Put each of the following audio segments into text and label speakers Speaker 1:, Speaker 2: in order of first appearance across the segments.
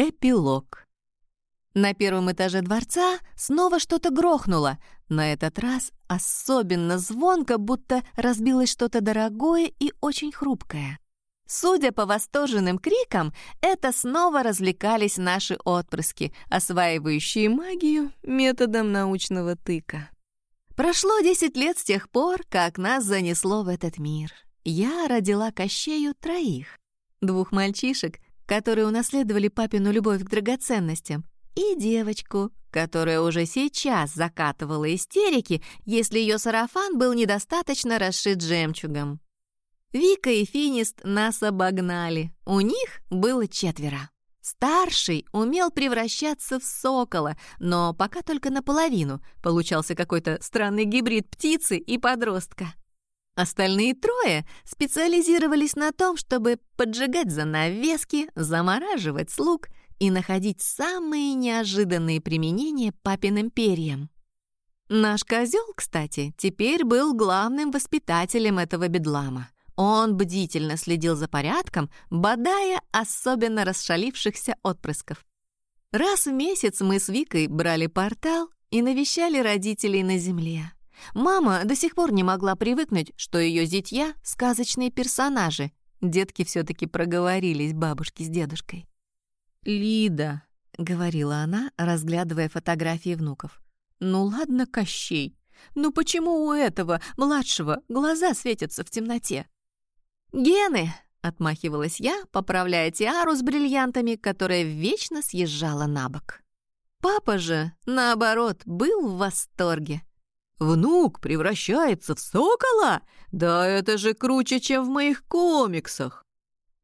Speaker 1: Эпилог. На первом этаже дворца снова что-то грохнуло. На этот раз особенно звонко, будто разбилось что-то дорогое и очень хрупкое. Судя по восторженным крикам, это снова развлекались наши отпрыски, осваивающие магию методом научного тыка. Прошло 10 лет с тех пор, как нас занесло в этот мир. Я родила Кощею троих. Двух мальчишек — которые унаследовали папину любовь к драгоценностям, и девочку, которая уже сейчас закатывала истерики, если ее сарафан был недостаточно расшит жемчугом. Вика и Финист нас обогнали. У них было четверо. Старший умел превращаться в сокола, но пока только наполовину. Получался какой-то странный гибрид птицы и подростка. Остальные трое специализировались на том, чтобы поджигать занавески, замораживать слуг и находить самые неожиданные применения папиным перьям. Наш козел, кстати, теперь был главным воспитателем этого бедлама. Он бдительно следил за порядком, бодая особенно расшалившихся отпрысков. Раз в месяц мы с Викой брали портал и навещали родителей на земле. Мама до сих пор не могла привыкнуть, что ее зятья — сказочные персонажи. Детки все-таки проговорились бабушке с дедушкой.
Speaker 2: «Лида», — говорила она, разглядывая фотографии внуков. «Ну ладно, Кощей, ну почему у этого, младшего, глаза светятся в темноте?»
Speaker 1: «Гены!» — отмахивалась я, поправляя тиару с бриллиантами, которая вечно съезжала на бок. Папа же, наоборот, был в восторге.
Speaker 2: Внук превращается в сокола? Да это же круче, чем в моих комиксах!»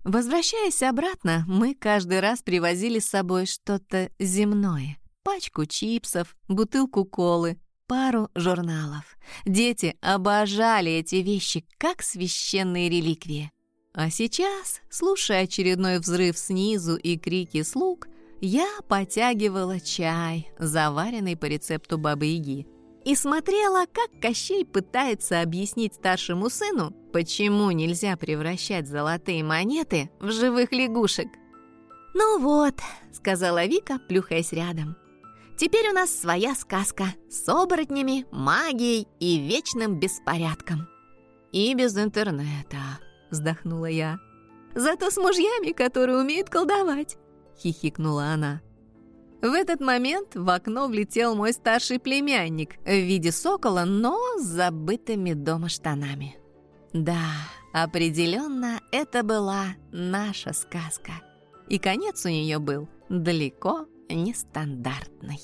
Speaker 1: Возвращаясь обратно, мы каждый раз привозили с собой что-то земное. Пачку чипсов, бутылку колы, пару журналов. Дети обожали эти вещи, как священные реликвии. А сейчас, слушая очередной взрыв снизу и крики слуг, я потягивала чай, заваренный по рецепту Бабы-Яги и смотрела, как Кощей пытается объяснить старшему сыну, почему нельзя превращать золотые монеты в живых лягушек. «Ну вот», — сказала Вика, плюхаясь рядом. «Теперь у нас своя сказка с оборотнями, магией и вечным беспорядком». «И без интернета», — вздохнула я. «Зато с мужьями, которые умеют колдовать», — хихикнула она. В этот момент в окно влетел мой старший племянник в виде сокола, но с забытыми дома штанами. Да, определенно это была наша сказка. И конец у нее был далеко нестандартный.